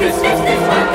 Christmas is my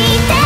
して